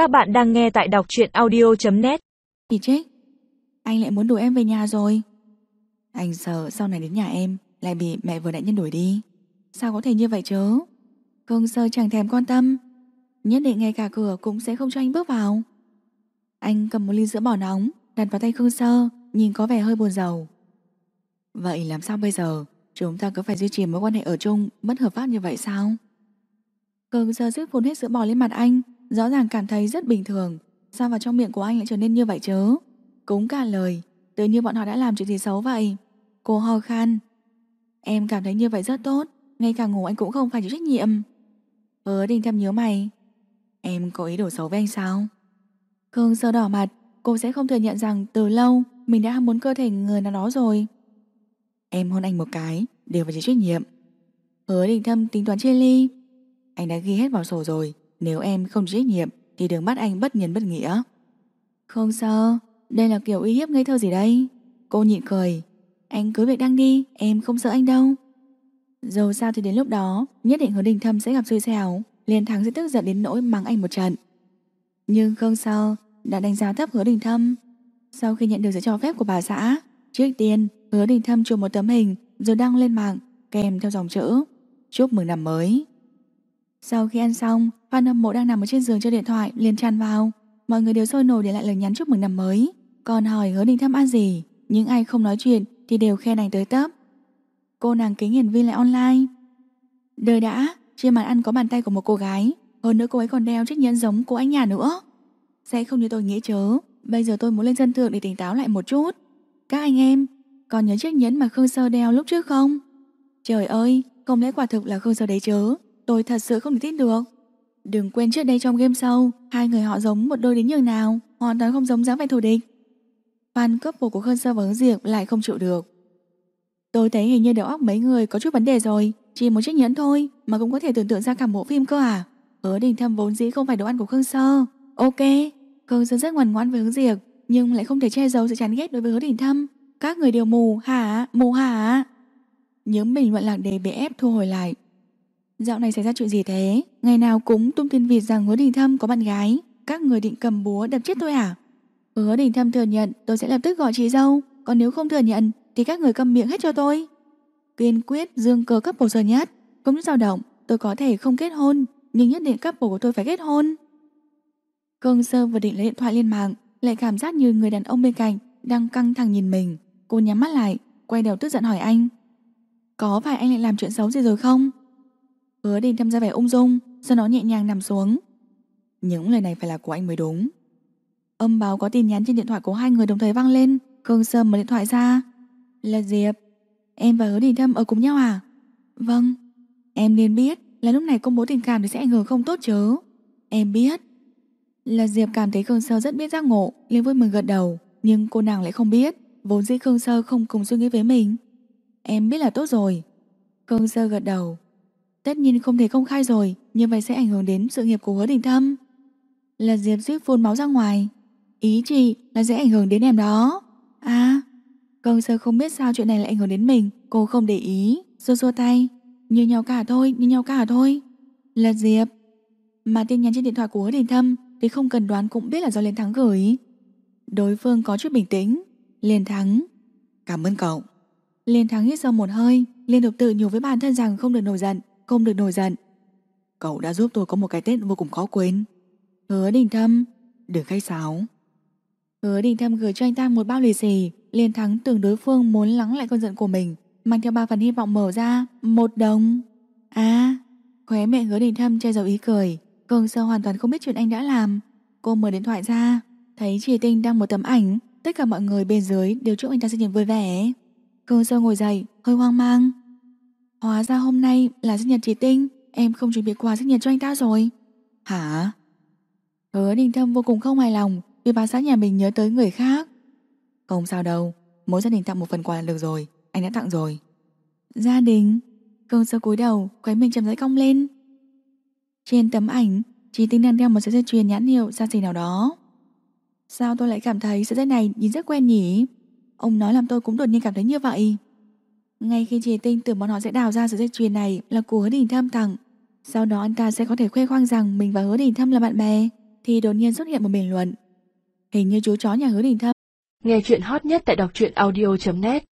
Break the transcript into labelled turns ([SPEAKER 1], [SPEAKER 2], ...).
[SPEAKER 1] Các bạn đang nghe tại đọc truyện audio.net
[SPEAKER 2] Thì chết. Anh lại muốn đuổi em về nhà rồi. Anh sợ sau này đến nhà em Lại bị mẹ vừa đại nhân đuổi đi. Sao có thể như vậy chứ? Cương Sơ chẳng thèm quan tâm. Nhất định ngay cả cửa cũng sẽ không cho anh bước vào. Anh cầm một ly sữa bò nóng, Đặt vào tay Khương Sơ, Nhìn có vẻ hơi buồn rầu. Vậy làm sao bây giờ? Chúng ta cứ phải duy trì mối quan hệ ở chung Bất hợp pháp như vậy sao? Cường Sơ sức phun hết sữa bò lên mặt anh Rõ ràng cảm thấy rất bình thường. Sao vào trong miệng của anh lại trở nên như vậy chứ? Cũng cả lời. Tự như bọn họ đã làm chuyện gì xấu vậy? Cô ho khan. Em cảm thấy như vậy rất tốt. Ngay cả ngủ anh cũng không phải chịu trách nhiệm. Hứa đình thâm nhớ mày. Em có ý đồ xấu với anh sao? Khương sơ đỏ mặt. Cô sẽ không thừa nhận rằng từ lâu Mình đã ham muốn cơ thể người nào đó rồi. Em hôn anh một cái, Đều phải chịu trách nhiệm. Hứa đình thâm tính toán chia ly. Anh đã ghi hết vào sổ rồi. Nếu em không trách nhiệm, Thì đừng bắt anh bất nhân bất nghĩa. Không sao, Đây là kiểu uy hiếp ngây thơ gì đây? Cô nhịn cười. Anh cứ việc đăng đi, Em không sợ anh đâu. Dù sao thì đến lúc đó, Nhất định hứa đình thâm sẽ gặp xui xẻo, liền thắng sẽ tức giận đến nỗi mắng anh một trận. Nhưng không sao, Đã đánh giá thấp hứa đình thâm. Sau khi nhận được sự cho phép của bà xã, Trước tiên, hứa đình thâm chụp một tấm hình Rồi đăng lên mạng, kèm theo dòng chữ, Chúc mừng năm mới. Sau khi ăn xong Fan hâm mộ đang nằm ở trên giường chơi điện thoại, liền tràn vào. Mọi người đều sôi nổi để lại lời nhắn chúc mừng năm mới. Còn hỏi hứa đình thâm ăn gì? Những ai không nói chuyện Thì đều khen anh tới tấp. Cô nàng kính hiển vi lại online. Đời đã, Trên bàn ăn có bàn tay của một cô gái. Hơn nữa cô ấy còn đeo chiếc nhẫn giống của anh nhà nữa. Sẽ không như tôi nghĩ chớ Bây giờ tôi muốn lên sân thượng để tỉnh táo lại một chút. Các anh em, Còn nhớ chiếc nhẫn mà Khương Sơ đeo lúc trước không? Trời ơi, Không lẽ quả thực là Khương Sơ đấy chớ Tôi thật sự không thể tin được. Đừng quên trước đây trong game sau, Hai người họ giống một đôi đến nhường nào Hoàn toàn không giống dáng vẻ thù địch. Fan couple của Khương Sơ và Hướng Diệp lại không chịu được. Tôi thấy hình như đầu óc mấy người có chút vấn đề rồi Chỉ một chiếc nhẫn thôi Mà cũng có thể tưởng tượng ra cả bộ phim cơ à? Hứa đình thâm vốn dĩ không phải đồ ăn của Khương Sơ. Ok Khương Sơ rất ngoan ngoãn với Hướng Diệp Nhưng lại không thể che giấu sự chán ghét đối với Hứa đình thâm. Các người đều mù hả Mù hả Những bình luận lạc đề bị ép thu hồi lại. Dạo này xảy ra chuyện gì thế Ngày nào cũng tung tin vịt rằng Hứa đình thâm có bạn gái Các người định cầm búa đập chết tôi à ừ, Hứa đình thâm thừa nhận tôi sẽ lập tức gọi chị dâu Còn nếu không thừa nhận thì các người câm miệng hết cho tôi. Kiên quyết dương cờ cấp bổ giờ nhất, không chút dao động, tôi có thể không kết hôn, nhưng nhất định cấp bổ của tôi phải kết hôn. Cương sơ vừa định lấy điện thoại lên mạng, lại cảm giác như người đàn ông bên cạnh đang căng thẳng nhìn mình. Cô nhắm mắt lại, quay đầu tức giận hỏi anh. Có phải anh lại làm chuyện xấu gì rồi không? Hứa đình Thâm ra vẻ ung dung, sau đó nhẹ nhàng nằm xuống. Những lời này phải là của anh mới đúng. Âm báo có tin nhắn trên điện thoại của hai người đồng thời vang lên, Khương Sâm mở điện thoại ra. Là Diệp Em và Hứa Đình Thâm ở cùng nhau à? Vâng. Em nên biết là lúc này công bố tình cảm thì sẽ ảnh hưởng không tốt chứ. Em biết. Là Diệp cảm thấy Khương Sơ rất biết giác ngộ liền vui mừng gật đầu Nhưng cô nàng lại không biết Vốn dĩ Khương Sơ không cùng suy nghĩ với mình. Em biết là tốt rồi. Khương Sơ gật đầu. Tất nhiên không thể công khai rồi Như vậy sẽ ảnh hưởng đến sự nghiệp của Hứa Đình Thâm. Là Diệp suýt phun máu ra ngoài. Ý chị là sẽ ảnh hưởng đến em đó. À Công sơ không biết sao chuyện này lại ảnh hưởng đến mình. Cô không để ý Xua xua tay. Như nhau cả thôi, như nhau cả thôi. Là Diệp Mà tin nhắn trên điện thoại của hứa đình thâm Thì không cần đoán cũng biết là do Liên Thắng gửi. Đối phương có chút bình tĩnh. Liên Thắng Cảm ơn cậu. Liên Thắng hít sâu một hơi Liên tục tự nhủ với bản thân rằng không được nổi giận không được nổi giận. Cậu đã giúp tôi có một cái Tết vô cùng khó quên. Hứa đình thâm, Đừng khách sáo. Hứa đình thâm gửi cho anh ta một bao lì xì Liên thắng tưởng đối phương muốn lắng lại cơn giận của mình, Mang theo ba phần hy vọng mở ra, Một đồng. À Khóe miệng hứa đình thâm che giấu ý cười, Cường sơ hoàn toàn không biết chuyện anh đã làm. Cô mở điện thoại ra, Thấy Chỉ Tinh đăng một tấm ảnh, Tất cả mọi người bên dưới đều chúc anh ta sinh nhật vui vẻ. Cường sơ ngồi dậy, Hơi hoang mang. Hóa ra hôm nay là sinh nhật chị Tinh Em không chuẩn bị quà sinh nhật cho anh ta rồi Hả Hứa đình thâm vô cùng không hài lòng Vì bà xã nhà mình nhớ tới người khác không sao đâu, mỗi gia đình tặng một phần quà là được rồi, anh đã tặng rồi. Gia đình? Công sơ cúi đầu, khóe mình chậm rãi cong lên. Trên tấm ảnh, chị Tinh đang đeo một sợi dây chuyền nhãn hiệu xa xỉ nào đó. Sao tôi lại cảm thấy sợi dây này nhìn rất quen nhỉ? Ông nói làm tôi cũng đột nhiên cảm thấy như vậy. Ngay khi chị Tinh tưởng bọn họ sẽ đào ra sợi dây chuyền này là của hứa đình thâm tặng, sau đó anh ta sẽ có thể khoe khoang rằng mình và hứa đình thâm là bạn bè. Thì đột nhiên xuất hiện một bình luận. Hình như chú chó nhà hứa đình thâm.
[SPEAKER 3] Nghe chuyện hot nhất tại đọc truyện audio.net